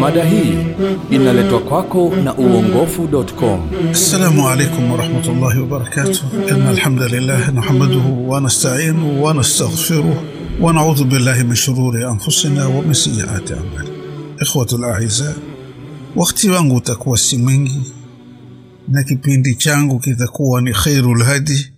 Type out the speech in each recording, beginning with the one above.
Mada hii inaletwa kwako na uongofu.com. Assalamu alaikum warahmatullahi wabarakatuh. Inna alhamdulillah nahmaduhu wa nasta'inuhu wa billahi min shururi anfusina wa min sayyiati a'malina. Ikhwatu al-a'izza, wangu utakuwa si mwingi na kipindi changu kitakuwa ni khairul lhadi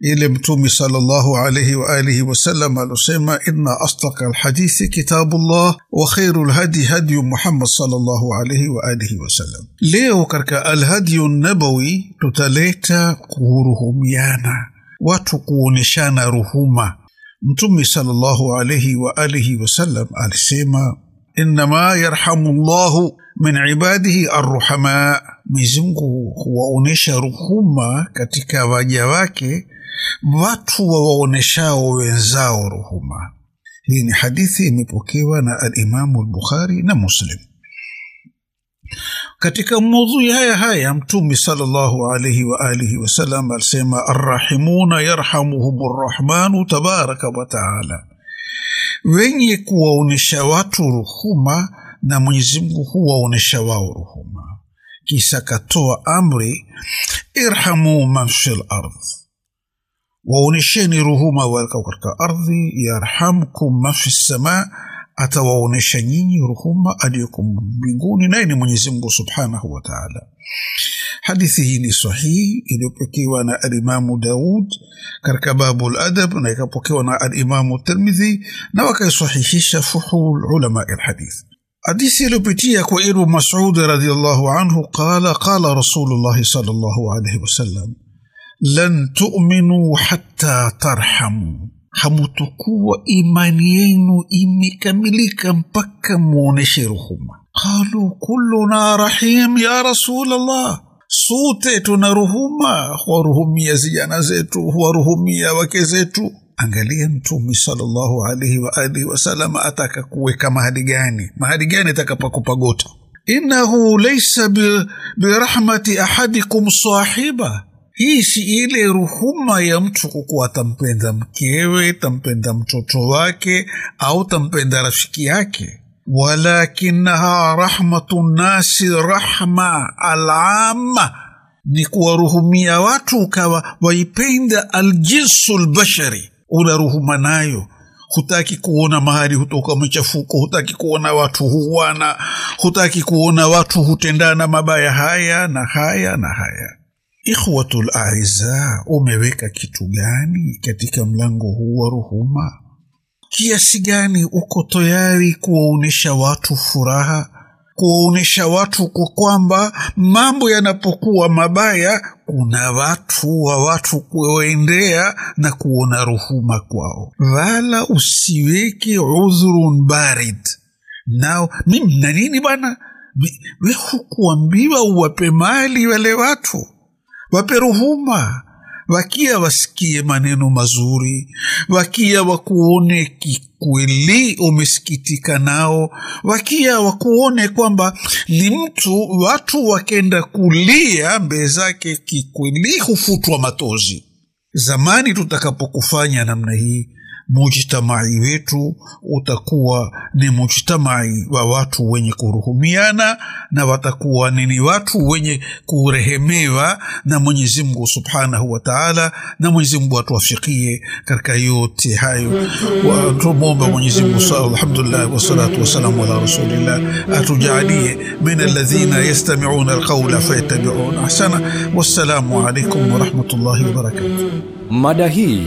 ile mtume sallallahu alayhi wa alihi wasallam alosema inna asdaqa alhadithi kitabullah wa khairu lhadi hadi muhammad sallallahu alayhi wa alihi wasallam leo katika alhadiyu nabawi tutaleta kuhuruhumiana watu kuoneshana ruhuma. Mtume sallallahu alayhi wa alihi wasallam alisema innama yarhamu llahu min ibadihi arruhama. Mwenyezi mungu huwaonyesha ruhuma katika waja wake watu wawaoneshao wenzao ruhuma hii ni hadithi imepokewa na alimamu lbukhari na muslim. Katika maudhui haya haya mtume salllahu alaihi waalihi wasallam alisema arrahimuna yarhamuhum rrahmanu tabaraka wataala wenye kuwaonyesha watu ruhuma na mwenyezi mungu huwaonyesha wao ruhuma kisha katoa amri irhamu man fi lardh وونيشيني روهما والكوكركا أرضي يرحمكم ما في السماء. أتى وونيشيني روهما أليكم بيقوني نين من يزمه سبحانه وتعالى. حديثه لصحي إلي بكي وأنا الإمام داود كرك باب الأدب نيك بكي وأنا الإمام الترمذي نوكي صحيح شفحو العلماء الحديث. حديث لبتي أكو مسعود رضي الله عنه قال قال رسول الله صلى الله عليه وسلم lan tuminu hatta tarhamu. Hamutukuwa imani yenu imekamilika mpaka muoneshe ruhuma qalu kulluna rahim ya Rasulallah, sote tuna ruhuma huwaruhumia zijana zetu huwaruhumia wake zetu. Angalia mtume sallallahu alaihi waalihi wasallam ataka kuweka mahali gani? Mahali gani atakapakupagota innahu laisa birahmati ahadikum sahiba hii si ile ruhuma ya mtu kukuwa atampenda mkewe tampenda mtoto wake au tampenda rafiki yake. Walakinaha rahmatu nnasi rahma alama ni kuwaruhumia watu ukawa waipenda aljinsu lbashari unaruhuma nayo. Hutaki kuona mahali hutoka machafuko hutaki kuona watu huwana hutaki kuona watu hutendana mabaya haya na haya na haya ikhwatu aiza, umeweka kitu gani katika mlango huu wa ruhuma? Kiasi gani uko tayari kuwaonyesha watu furaha kuwaonyesha watu kwa kwamba mambo yanapokuwa mabaya kuna watu wa watu kuwaendea na kuona ruhuma kwao. Wala usiweke udhurun barid. Nao mimi na nini bwana we hukuambiwa uwape mali wale watu wape ruhuma wakia wasikie maneno mazuri wakia wakuone kikweli umesikitika nao wakia wakuone kwamba ni mtu watu wakenda kulia mbee zake kikweli hufutwa matozi. Zamani tutakapokufanya namna hii mujtamai wetu utakuwa ni mujtamai wa watu wenye kuruhumiana na watakuwa ni watu wenye kurehemewa na mwenyezi mungu subhanahu wa taala na mwenyezi mungu atuwafikie katika yote hayo. Tumwomba mwenyezi mungu alhamdulillah wassalatu wassalamu ala rasulillah atujalie min alladhina yastamiuna alqaula fayattabiuna ahsana. Wassalamu alaikum warahmatullahi wabarakatuh Mada hii